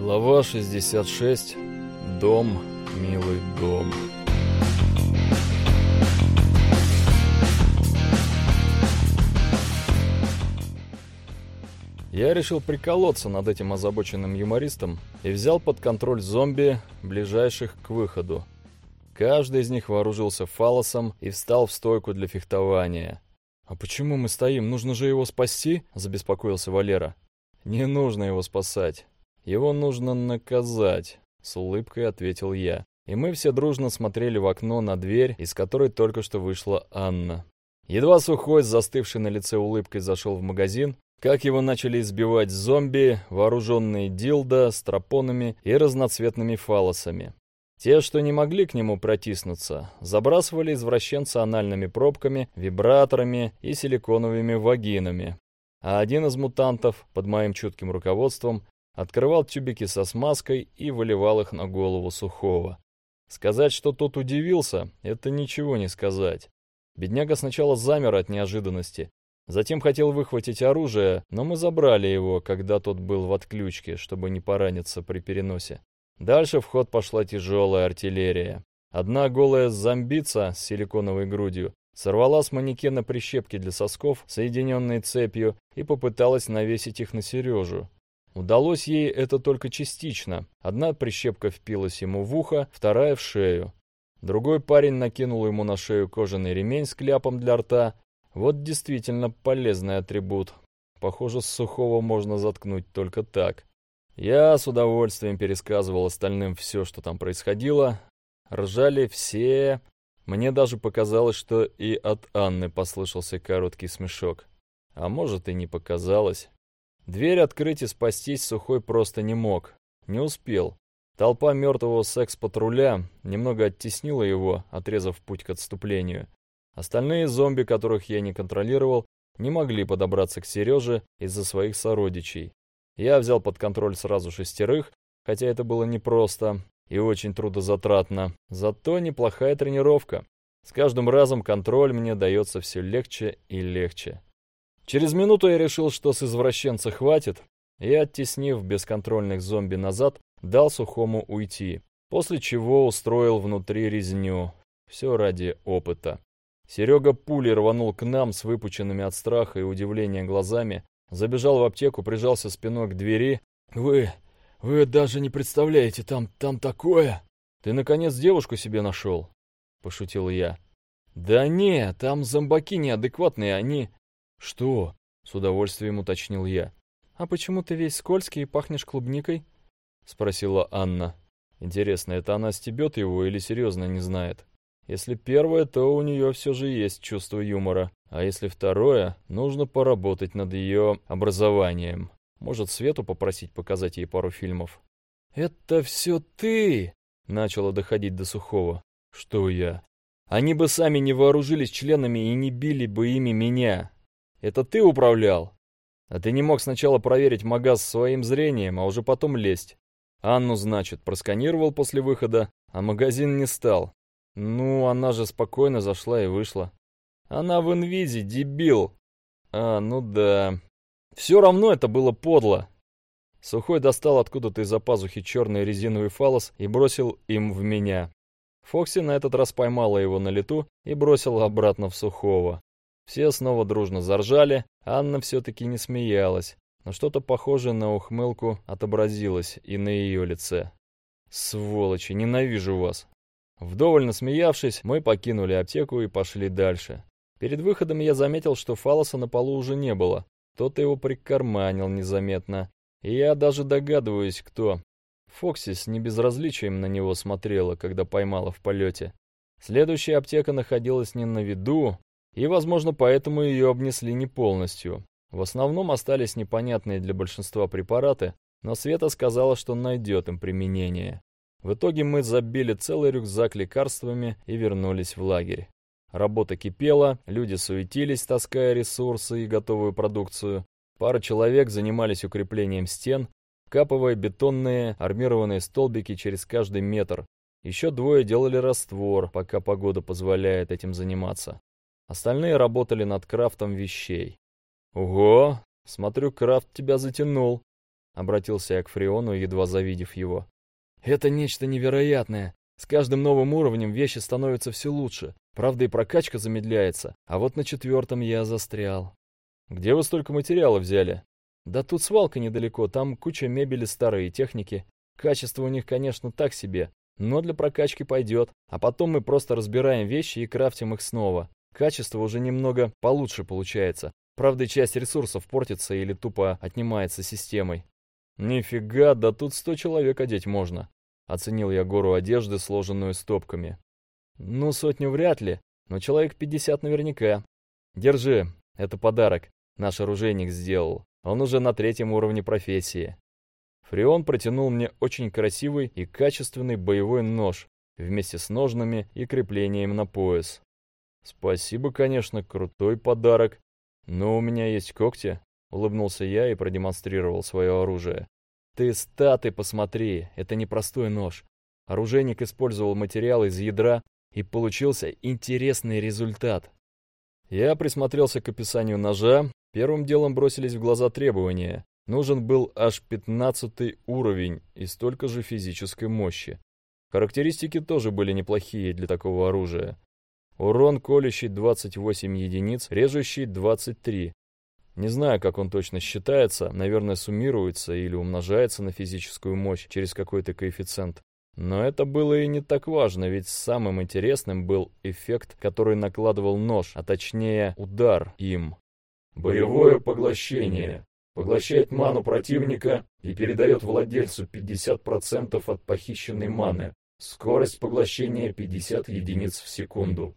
Глава 66. Дом, милый дом. Я решил приколоться над этим озабоченным юмористом и взял под контроль зомби, ближайших к выходу. Каждый из них вооружился фалосом и встал в стойку для фехтования. «А почему мы стоим? Нужно же его спасти?» – забеспокоился Валера. «Не нужно его спасать. Его нужно наказать», — с улыбкой ответил я. И мы все дружно смотрели в окно на дверь, из которой только что вышла Анна. Едва сухой, застывший на лице улыбкой, зашел в магазин, как его начали избивать зомби, вооруженные дилдо, стропонами и разноцветными фалосами. Те, что не могли к нему протиснуться, забрасывали извращенца анальными пробками, вибраторами и силиконовыми вагинами. А один из мутантов, под моим чутким руководством, открывал тюбики со смазкой и выливал их на голову Сухого. Сказать, что тот удивился, это ничего не сказать. Бедняга сначала замер от неожиданности, затем хотел выхватить оружие, но мы забрали его, когда тот был в отключке, чтобы не пораниться при переносе. Дальше в ход пошла тяжелая артиллерия. Одна голая зомбица с силиконовой грудью сорвала с манекена прищепки для сосков, соединенные цепью, и попыталась навесить их на Сережу. Удалось ей это только частично. Одна прищепка впилась ему в ухо, вторая в шею. Другой парень накинул ему на шею кожаный ремень с кляпом для рта. Вот действительно полезный атрибут. Похоже, с сухого можно заткнуть только так. Я с удовольствием пересказывал остальным все, что там происходило. Ржали все. Мне даже показалось, что и от Анны послышался короткий смешок. А может и не показалось. Дверь открыть и спастись Сухой просто не мог. Не успел. Толпа мертвого секс-патруля немного оттеснила его, отрезав путь к отступлению. Остальные зомби, которых я не контролировал, не могли подобраться к Сереже из-за своих сородичей. Я взял под контроль сразу шестерых, хотя это было непросто и очень трудозатратно. Зато неплохая тренировка. С каждым разом контроль мне дается все легче и легче. Через минуту я решил, что с извращенца хватит, и, оттеснив бесконтрольных зомби назад, дал сухому уйти, после чего устроил внутри резню. Все ради опыта. Серега пулей рванул к нам с выпученными от страха и удивления глазами, забежал в аптеку, прижался спиной к двери. «Вы... вы даже не представляете, там... там такое...» «Ты, наконец, девушку себе нашел?» — пошутил я. «Да не, там зомбаки неадекватные, они...» «Что?» — с удовольствием уточнил я. «А почему ты весь скользкий и пахнешь клубникой?» — спросила Анна. «Интересно, это она стебет его или серьезно не знает?» Если первое, то у нее все же есть чувство юмора, а если второе, нужно поработать над ее образованием. Может, Свету попросить показать ей пару фильмов. «Это все ты!» — начало доходить до Сухого. «Что я?» «Они бы сами не вооружились членами и не били бы ими меня. Это ты управлял? А ты не мог сначала проверить магаз своим зрением, а уже потом лезть. Анну, значит, просканировал после выхода, а магазин не стал. Ну, она же спокойно зашла и вышла. Она в инвизе, дебил. А, ну да. Все равно это было подло. Сухой достал откуда-то из-за пазухи черный резиновый фалос и бросил им в меня. Фокси на этот раз поймала его на лету и бросила обратно в Сухого. Все снова дружно заржали, Анна все-таки не смеялась, но что-то похожее на ухмылку отобразилось и на ее лице. «Сволочи, ненавижу вас!» Вдоволь насмеявшись, мы покинули аптеку и пошли дальше. Перед выходом я заметил, что фалоса на полу уже не было. Кто-то его прикарманил незаметно. И я даже догадываюсь, кто. Фокси с небезразличием на него смотрела, когда поймала в полете. Следующая аптека находилась не на виду, и, возможно, поэтому ее обнесли не полностью. В основном остались непонятные для большинства препараты, но Света сказала, что найдет им применение. В итоге мы забили целый рюкзак лекарствами и вернулись в лагерь. Работа кипела, люди суетились, таская ресурсы и готовую продукцию. Пара человек занимались укреплением стен, вкапывая бетонные армированные столбики через каждый метр. Еще двое делали раствор, пока погода позволяет этим заниматься. Остальные работали над крафтом вещей. «Ого! Смотрю, крафт тебя затянул. обратился я к Фриону, едва завидев его. «Это нечто невероятное. С каждым новым уровнем вещи становятся все лучше. Правда, и прокачка замедляется. А вот на четвертом я застрял». «Где вы столько материала взяли?» «Да тут свалка недалеко, там куча мебели старой и техники. Качество у них, конечно, так себе, но для прокачки пойдет. А потом мы просто разбираем вещи и крафтим их снова. Качество уже немного получше получается. Правда, часть ресурсов портится или тупо отнимается системой. Нифига, да тут сто человек одеть можно. Оценил я гору одежды, сложенную стопками. Ну, сотню вряд ли, но человек пятьдесят наверняка. Держи, это подарок. Наш оружейник сделал. Он уже на третьем уровне профессии. Фреон протянул мне очень красивый и качественный боевой нож вместе с ножнами и креплением на пояс. Спасибо, конечно, крутой подарок, но у меня есть когти, улыбнулся я и продемонстрировал свое оружие. Ты статы посмотри, это не простой нож. Оружейник использовал материал из ядра, и получился интересный результат. Я присмотрелся к описанию ножа, первым делом бросились в глаза требования. Нужен был аж 15 уровень и столько же физической мощи. Характеристики тоже были неплохие для такого оружия. Урон колющий 28 единиц, режущий 23. Не знаю, как он точно считается, наверное, суммируется или умножается на физическую мощь через какой-то коэффициент. Но это было и не так важно, ведь самым интересным был эффект, который накладывал нож, а точнее удар им. Боевое поглощение поглощает ману противника и передает владельцу 50% от похищенной маны. Скорость поглощения 50 единиц в секунду.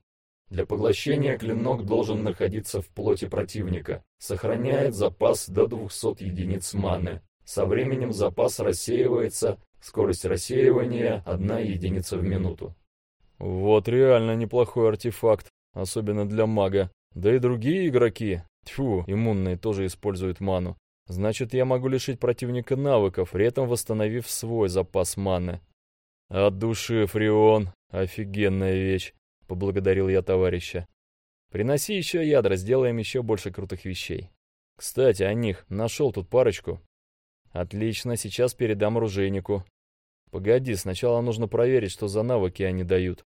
Для поглощения клинок должен находиться в плоти противника. Сохраняет запас до 200 единиц маны. Со временем запас рассеивается, скорость рассеивания 1 единица в минуту. Вот реально неплохой артефакт, особенно для мага. Да и другие игроки, тьфу, иммунные тоже используют ману. Значит, я могу лишить противника навыков, при этом восстановив свой запас маны. От души, Фреон, офигенная вещь, поблагодарил я товарища. Приноси еще ядра, сделаем еще больше крутых вещей. Кстати, о них, нашел тут парочку. Отлично, сейчас передам оружейнику. Погоди, сначала нужно проверить, что за навыки они дают.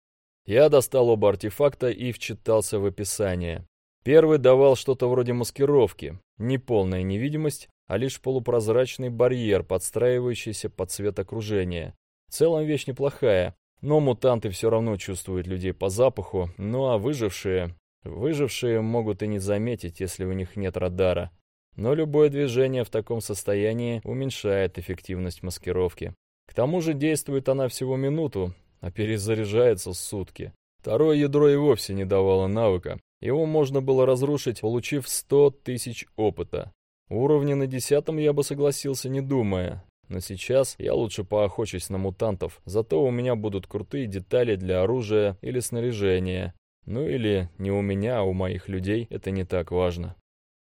Я достал оба артефакта и вчитался в описание. Первый давал что-то вроде маскировки, не полная невидимость, а лишь полупрозрачный барьер, подстраивающийся под цвет окружения. В целом вещь неплохая, но мутанты все равно чувствуют людей по запаху, ну а выжившие... Выжившие могут и не заметить, если у них нет радара. Но любое движение в таком состоянии уменьшает эффективность маскировки. К тому же действует она всего минуту, а перезаряжается сутки. Второе ядро и вовсе не давало навыка, его можно было разрушить, получив 100 тысяч опыта. Уровня на десятом я бы согласился, не думая. Но сейчас я лучше поохочусь на мутантов, зато у меня будут крутые детали для оружия или снаряжения. Ну или не у меня, а у моих людей, это не так важно.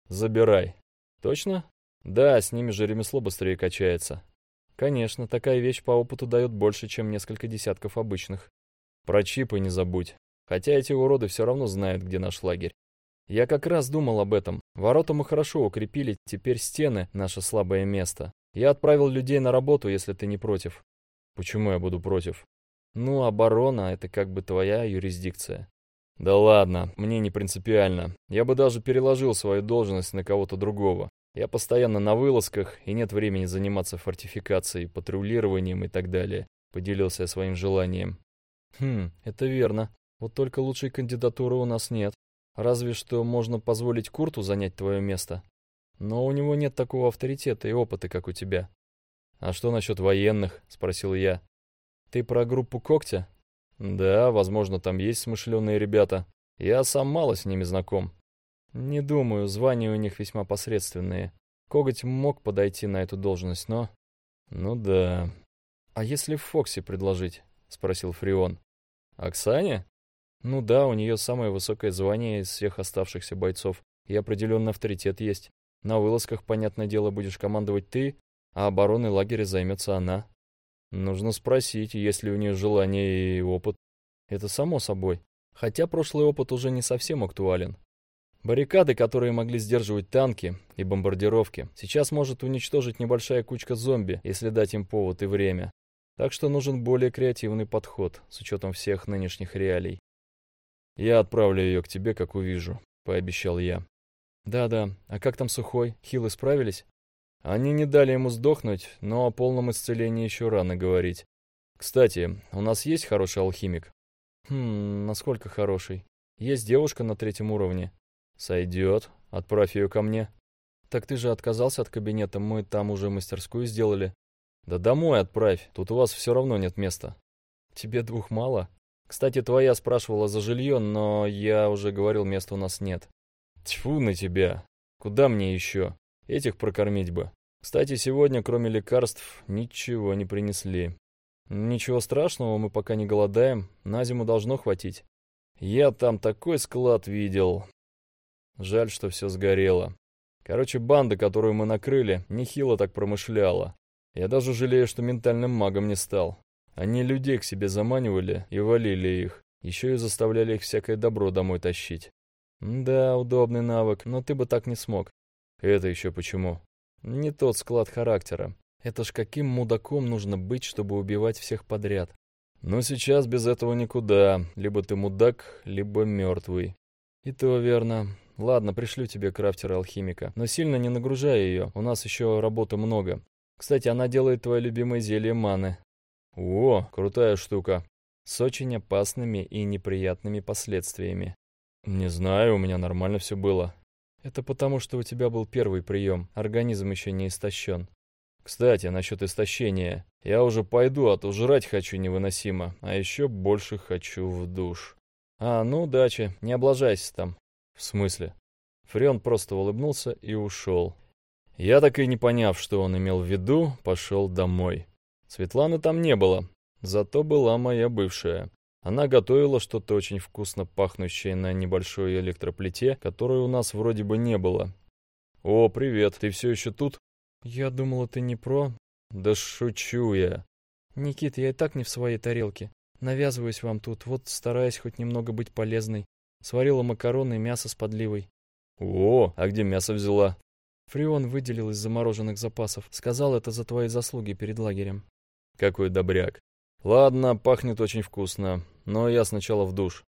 Забирай. Точно? Да, с ними же ремесло быстрее качается. Конечно, такая вещь по опыту дает больше, чем несколько десятков обычных. Про чипы не забудь. Хотя эти уроды все равно знают, где наш лагерь. Я как раз думал об этом. Ворота мы хорошо укрепили, теперь стены — наше слабое место. Я отправил людей на работу, если ты не против. Почему я буду против? Ну, оборона — это как бы твоя юрисдикция. Да ладно, мне не принципиально. Я бы даже переложил свою должность на кого-то другого. Я постоянно на вылазках, и нет времени заниматься фортификацией, патрулированием и так далее. Поделился я своим желанием. Хм, это верно. Вот только лучшей кандидатуры у нас нет. Разве что можно позволить Курту занять твое место. Но у него нет такого авторитета и опыта, как у тебя. А что насчет военных? Спросил я. Ты про группу Когтя? Да, возможно, там есть смышленые ребята. Я сам мало с ними знаком. Не думаю, звания у них весьма посредственные. Коготь мог подойти на эту должность, но... Ну да. А если Фокси предложить? Спросил Фрион. Оксане? Ну да, у нее самое высокое звание из всех оставшихся бойцов, и определенный авторитет есть. На вылазках, понятное дело, будешь командовать ты, а обороной лагеря займется она. Нужно спросить, есть ли у нее желание и опыт. Это само собой. Хотя прошлый опыт уже не совсем актуален. Баррикады, которые могли сдерживать танки и бомбардировки, сейчас может уничтожить небольшая кучка зомби, если дать им повод и время. Так что нужен более креативный подход, с учетом всех нынешних реалий. «Я отправлю ее к тебе, как увижу», — пообещал я. «Да-да, а как там Сухой? Хилы справились?» Они не дали ему сдохнуть, но о полном исцелении еще рано говорить. Кстати, у нас есть хороший алхимик? Хм, насколько хороший? Есть девушка на третьем уровне. Сойдет. Отправь ее ко мне. Так ты же отказался от кабинета, мы там уже мастерскую сделали. Да домой отправь, тут у вас все равно нет места. Тебе двух мало? Кстати, твоя спрашивала за жилье, но я уже говорил, места у нас нет. Тьфу на тебя. Куда мне еще? Этих прокормить бы. Кстати, сегодня, кроме лекарств, ничего не принесли. Ничего страшного, мы пока не голодаем, на зиму должно хватить. Я там такой склад видел. Жаль, что все сгорело. Короче, банда, которую мы накрыли, нехило так промышляла. Я даже жалею, что ментальным магом не стал. Они людей к себе заманивали и валили их. Еще и заставляли их всякое добро домой тащить. Да, удобный навык, но ты бы так не смог. Это еще почему? Не тот склад характера. Это ж каким мудаком нужно быть, чтобы убивать всех подряд? Но сейчас без этого никуда. Либо ты мудак, либо мертвый. И то верно. Ладно, пришлю тебе крафтера-алхимика. Но сильно не нагружай ее, у нас еще работы много. Кстати, она делает твое любимое зелье маны. О, крутая штука. С очень опасными и неприятными последствиями. Не знаю, у меня нормально все было. Это потому, что у тебя был первый прием, организм еще не истощен. Кстати, насчет истощения. Я уже пойду, а то жрать хочу невыносимо, а еще больше хочу в душ. А, ну, удачи, не облажайся там. В смысле? Фреон просто улыбнулся и ушел. Я так и не поняв, что он имел в виду, пошел домой. Светланы там не было, зато была моя бывшая. Она готовила что-то очень вкусно пахнущее на небольшой электроплите, которой у нас вроде бы не было. «О, привет, ты все еще тут?» «Я думала, ты не про...» «Да шучу я». «Никит, я и так не в своей тарелке. Навязываюсь вам тут, вот стараюсь хоть немного быть полезной. Сварила макароны и мясо с подливой. О, а где мясо взяла? Фреон выделил из замороженных запасов. Сказал это за твои заслуги перед лагерем. Какой добряк. Ладно, пахнет очень вкусно, но я сначала в душ.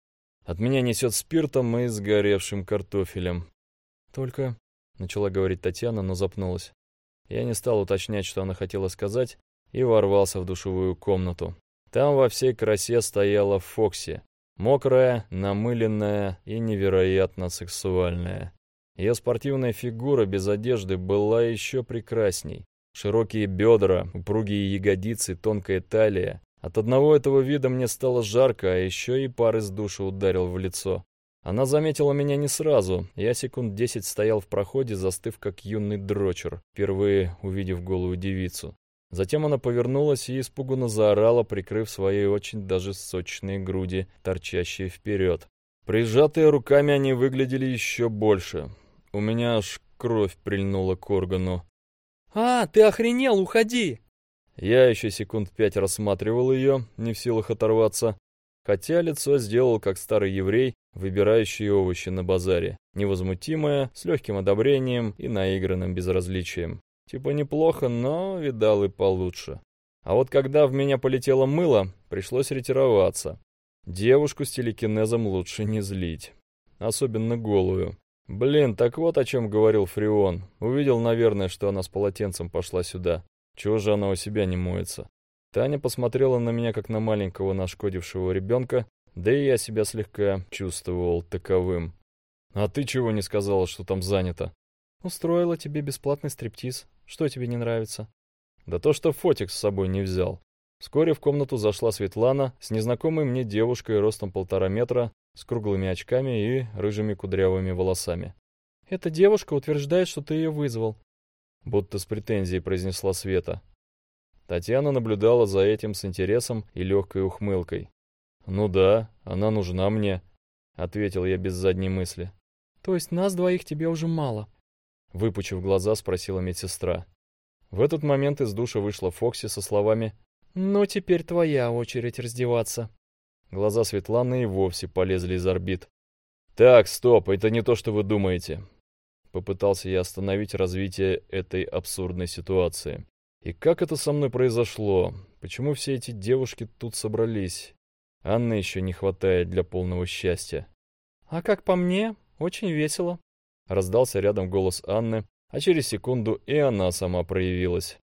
От меня несет спиртом и сгоревшим картофелем. Только... Начала говорить Татьяна, но запнулась. Я не стал уточнять, что она хотела сказать, и ворвался в душевую комнату. Там во всей красе стояла Фокси, Мокрая, намыленная и невероятно сексуальная. Ее спортивная фигура без одежды была еще прекрасней. Широкие бедра, упругие ягодицы, тонкая талия. От одного этого вида мне стало жарко, а еще и пар из душа ударил в лицо. Она заметила меня не сразу. Я секунд десять стоял в проходе, застыв как юный дрочер, впервые увидев голую девицу. Затем она повернулась и испуганно заорала, прикрыв свои очень даже сочные груди, торчащие вперед. Прижатые руками они выглядели еще больше. У меня аж кровь прильнула к органу. «А, ты охренел, уходи!» Я еще секунд пять рассматривал ее, не в силах оторваться, хотя лицо сделал как старый еврей, выбирающий овощи на базаре, невозмутимое, с легким одобрением и наигранным безразличием. Типа неплохо, но видал и получше. А вот когда в меня полетело мыло, пришлось ретироваться. Девушку с телекинезом лучше не злить. Особенно голую. Блин, так вот о чем говорил Фреон. Увидел, наверное, что она с полотенцем пошла сюда. Чего же она у себя не моется? Таня посмотрела на меня, как на маленького нашкодившего ребенка, да и я себя слегка чувствовал таковым. «А ты чего не сказала, что там занято?» «Устроила тебе бесплатный стриптиз. Что тебе не нравится?» «Да то, что фотик с собой не взял». Вскоре в комнату зашла Светлана с незнакомой мне девушкой ростом полтора метра, с круглыми очками и рыжими кудрявыми волосами. «Эта девушка утверждает, что ты ее вызвал», — будто с претензией произнесла Света. Татьяна наблюдала за этим с интересом и легкой ухмылкой. «Ну да, она нужна мне», — ответил я без задней мысли. «То есть нас двоих тебе уже мало?» Выпучив глаза, спросила медсестра. В этот момент из душа вышла Фокси со словами «Ну, теперь твоя очередь раздеваться». Глаза Светланы и вовсе полезли из орбит. Так, стоп, это не то, что вы думаете. Попытался я остановить развитие этой абсурдной ситуации. И как это со мной произошло? Почему все эти девушки тут собрались? Анны еще не хватает для полного счастья. А как по мне, очень весело. Раздался рядом голос Анны, а через секунду и она сама проявилась.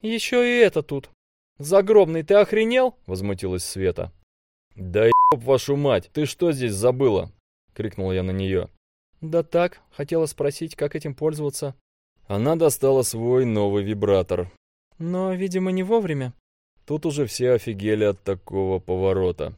Еще и это тут. Загробный, ты охренел? Возмутилась Света. Да еб вашу мать, ты что здесь забыла? Крикнул я на нее. Да так, хотела спросить, как этим пользоваться. Она достала свой новый вибратор. Но, видимо, не вовремя. Тут уже все офигели от такого поворота.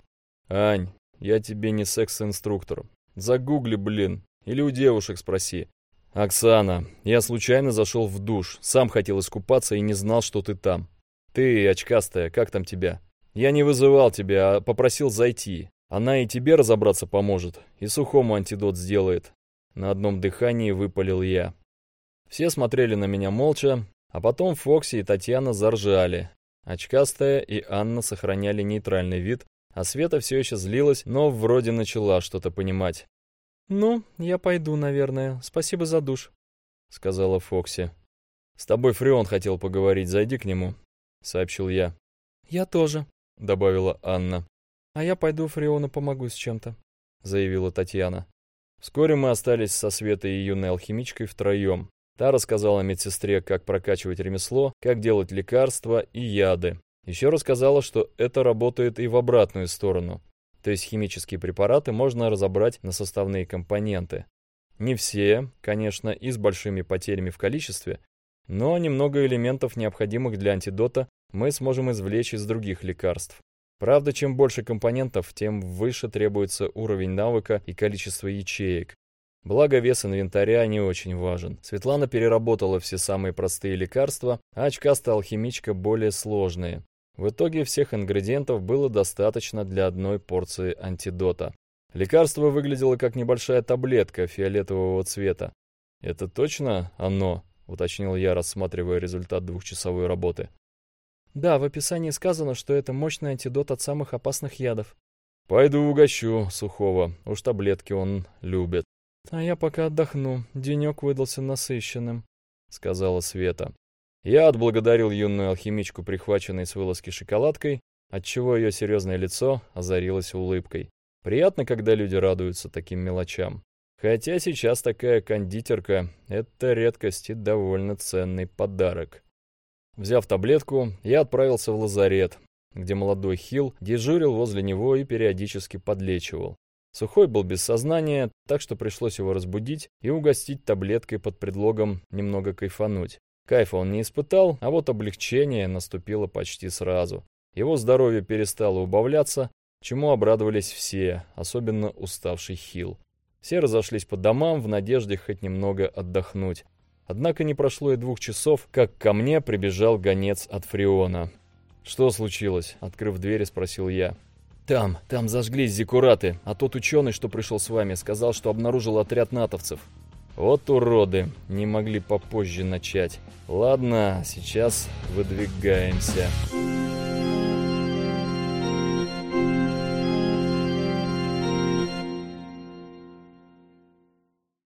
«Ань, я тебе не секс-инструктор. Загугли, блин, или у девушек спроси. Оксана, я случайно зашел в душ, сам хотел искупаться и не знал, что ты там. Ты, очкастая, как там тебя? Я не вызывал тебя, а попросил зайти. Она и тебе разобраться поможет, и сухому антидот сделает». На одном дыхании выпалил я. Все смотрели на меня молча, а потом Фокси и Татьяна заржали. Очкастая и Анна сохраняли нейтральный вид, а Света все еще злилась, но вроде начала что-то понимать. «Ну, я пойду, наверное. Спасибо за душ», — сказала Фокси. «С тобой Фреон хотел поговорить, зайди к нему», — сообщил я. «Я тоже», — добавила Анна. «А я пойду Фреону помогу с чем-то», — заявила Татьяна. Вскоре мы остались со Светой и юной алхимичкой втроем. Та рассказала медсестре, как прокачивать ремесло, как делать лекарства и яды. Еще рассказала, что это работает и в обратную сторону. То есть химические препараты можно разобрать на составные компоненты. Не все, конечно, и с большими потерями в количестве, но немного элементов, необходимых для антидота, мы сможем извлечь из других лекарств. Правда, чем больше компонентов, тем выше требуется уровень навыка и количество ячеек. Благо вес инвентаря не очень важен. Светлана переработала все самые простые лекарства, а очкастая алхимичка более сложные. В итоге всех ингредиентов было достаточно для одной порции антидота. Лекарство выглядело как небольшая таблетка фиолетового цвета. «Это точно оно?» — уточнил я, рассматривая результат двухчасовой работы. «Да, в описании сказано, что это мощный антидот от самых опасных ядов». «Пойду угощу сухого, уж таблетки он любит». «А я пока отдохну, денек выдался насыщенным», — сказала Света. Я отблагодарил юную алхимичку, прихваченной с вылазки шоколадкой, отчего ее серьезное лицо озарилось улыбкой. Приятно, когда люди радуются таким мелочам. Хотя сейчас такая кондитерка — это редкость и довольно ценный подарок. Взяв таблетку, я отправился в лазарет, где молодой Хилл дежурил возле него и периодически подлечивал. Сухой был без сознания, так что пришлось его разбудить и угостить таблеткой под предлогом немного кайфануть. Кайфа он не испытал, а вот облегчение наступило почти сразу. Его здоровье перестало убавляться, чему обрадовались все, особенно уставший Хил. Все разошлись по домам в надежде хоть немного отдохнуть. Однако не прошло и двух часов, как ко мне прибежал гонец от Фреона. «Что случилось?» — открыв дверь, спросил я. «Там, там зажглись зекураты, а тот ученый, что пришел с вами, сказал, что обнаружил отряд натовцев». «Вот уроды, не могли попозже начать. Ладно, сейчас выдвигаемся».